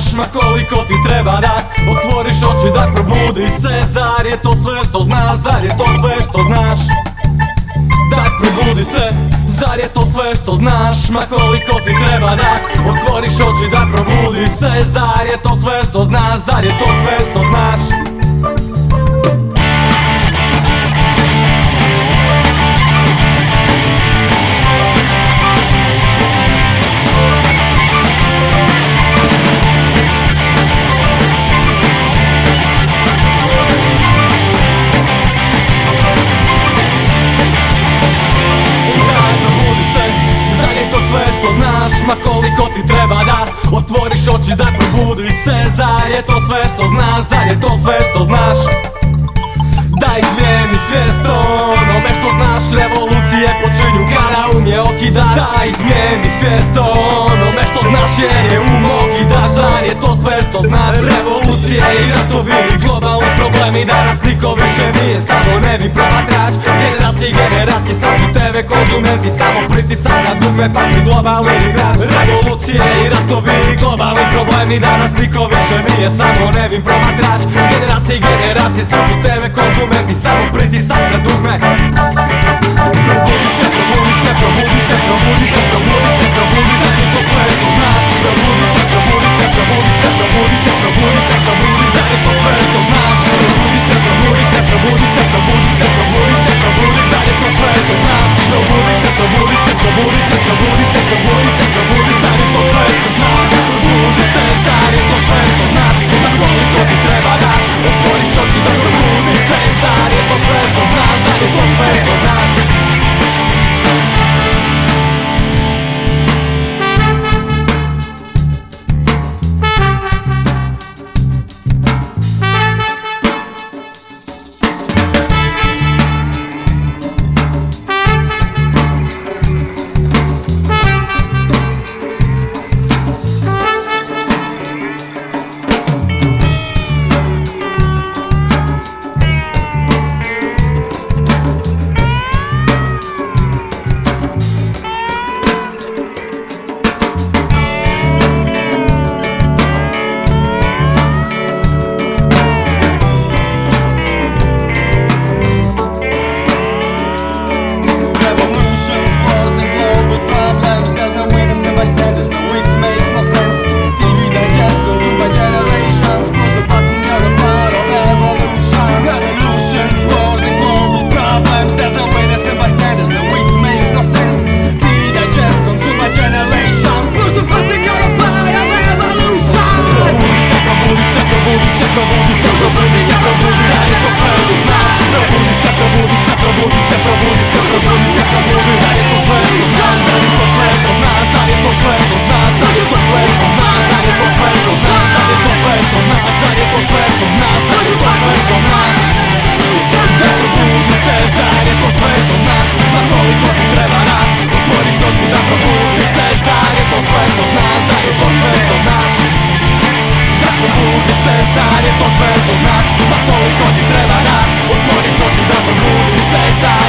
znaš Ma koliko ti treba da otvoriš oči da probudi se. Zar je to sve što znaš, zar je to sve što znaš? Da probudi se, zar je to sve što znaš? Ma koliko ti treba da otvoriš oči da probudi se. Zar je to sve što znaš, zar je to sve što znaš probudi se Zar je to sve što znaš, zar je to sve što znaš? Da izmijeni svijest onome što znaš Revolucije počinju kada um je okidaš Da izmijeni svijest onome što znaš jer je um okidaš Zar je to sve što znaš? Revolucije i ratovi globalni problemi Danas niko više nije samo nevi promatrač Generacije i generacije TV konzumenti Samo pritisak na dugme pa si globalni igrač Revolucije i ratovi globalni problemi Danas niko više nije samo nevim promatrač. Generacije i generacije sad su TV konzumenti Samo pritisak na dugme Probudi se, probudi se, probudi se, probudi se, probudi se, se sad je to sve što znaš Ma koliko ti treba da otvoriš oči da to ljudi se sad